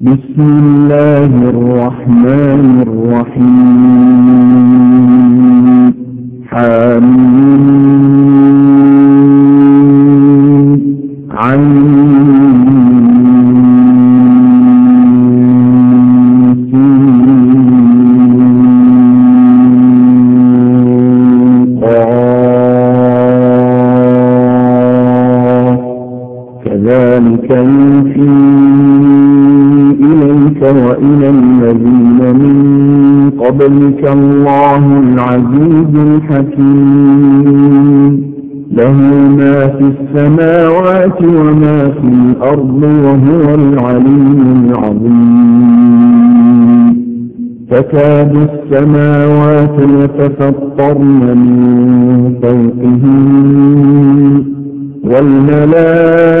بسم الله الرحمن الرحيم. حميم. قبلك الله العزيز الحكيم. له ما في السماوات وما في الأرض وهو العليم العظيم. تكاد السماوات يتفطرن من فوقهم والملائكة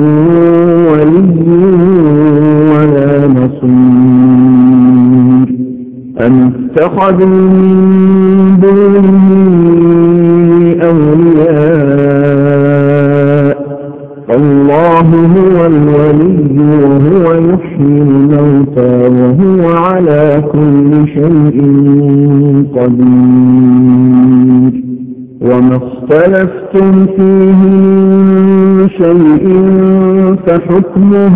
أم اتخذوا من دونه أولياء الله هو الولي وهو يحيي الموتى وهو على كل شيء قدير وما اختلفتم فيه من شيء فحكمه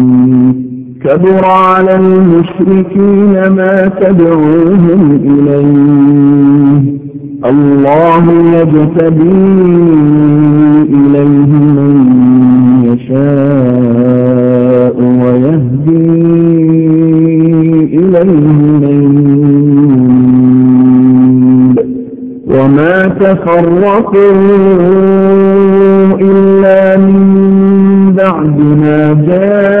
كبر على المشركين ما تدعوهم إليه. الله يجتبي إليه من يشاء ويهدي إليه من وما تفرقوا إلا من بعد ما جاء جاءهم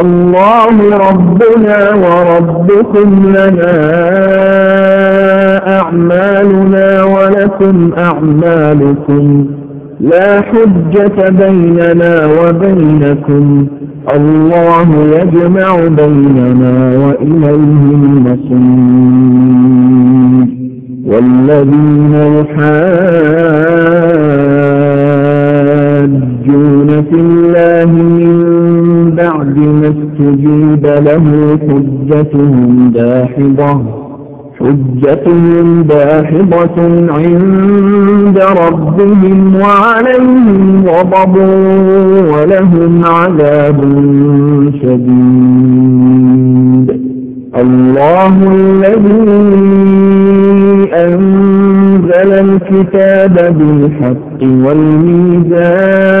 الله ربنا وربكم لنا أعمالنا ولكم أعمالكم لا حجة بيننا وبينكم الله يجمع بيننا وإليه المصير والذين يحاجون استجيب له حجتهم داحضة حجتهم داحضة عند ربهم وعليهم غضب ولهم عذاب شديد. الله الذي أنزل الكتاب بالحق والميزان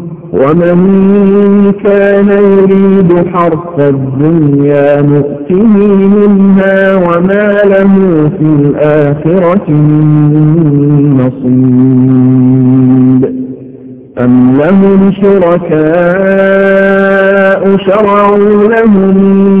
ومن كان يريد حرث الدنيا نؤته منها وما له في الآخرة من نصيب أم لهم شركاء شرعوا لهم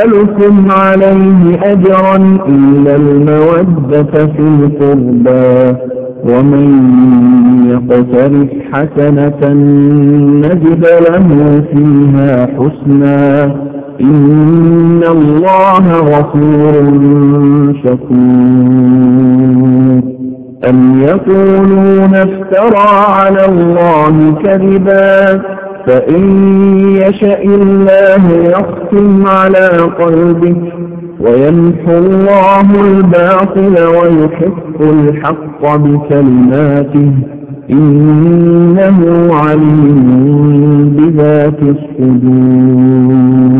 أسألكم عليه أجرا إلا المودة في القربى ومن يقترف حسنة نجد له فيها حسنا. إن الله غفور شكور. أم يقولون افترى على الله كذبا؟ فإن يشأ الله يختم على قلبك ويمحو الله الباطل ويحق الحق بكلماته إنه عليم بذات الصدور.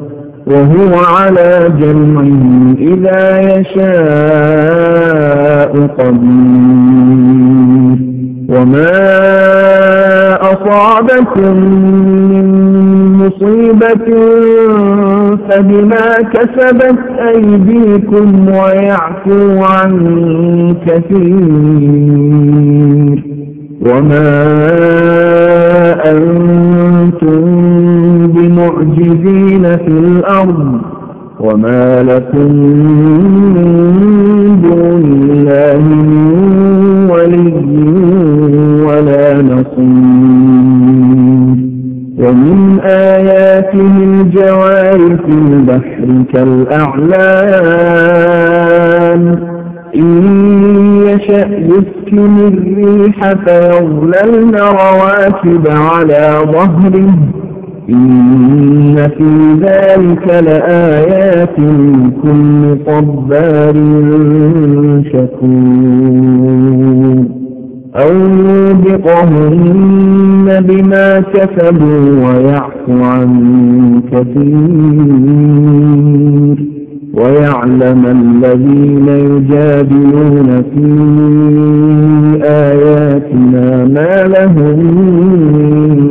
وهو على جمعه إذا يشاء قدير. وما أصابكم من مصيبة فبما كسبت أيديكم ويعفو عن كثير. وما أنتم الأرض وما لكم من دون الله من ولي ولا نصير. ومن آياته الجوار في البحر كالأعلام. إن يشأ يسكن الريح فيظللن رواكب على ظهره. إن في ذلك لآيات لكل صبار شكور أو يوبقهن بما كسبوا ويعفو عن كثير ويعلم الذين يجادلون في آياتنا ما لهم من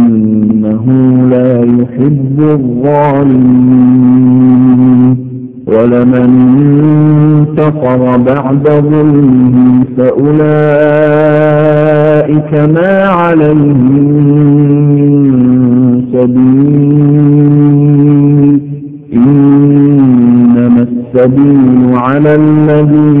يحب الظالمين. ولمن انتصر بعد ظلمه فأولئك ما عليهم سبيل. إنما السبيل على الذين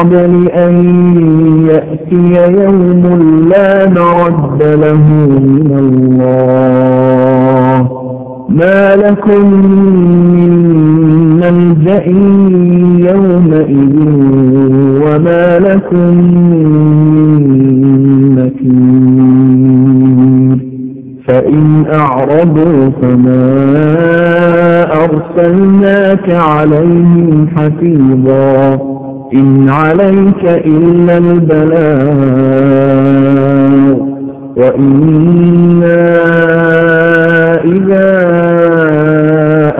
قبل أن يأتي يوم لا مرد له من الله. ما لكم من ملجأ يومئذ وما لكم من نكير. فإن أعرضوا فما أرسلناك عليهم حفيظا. إن عليك إلا البلاء وإنا إذا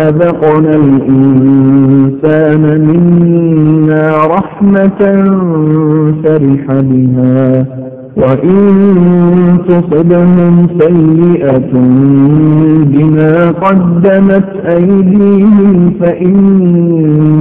أذقنا الإنسان منا رحمة فرح بها وإن تصبهم سيئة بما قدمت أيديهم فإن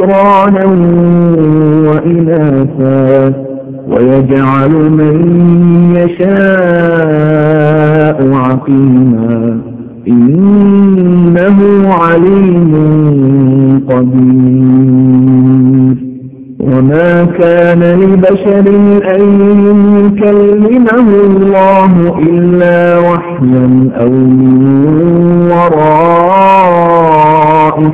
ذكرانا وإناثا ويجعل من يشاء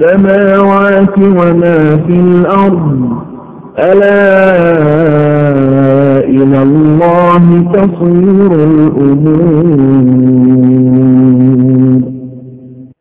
السماوات وما في الأرض. ألا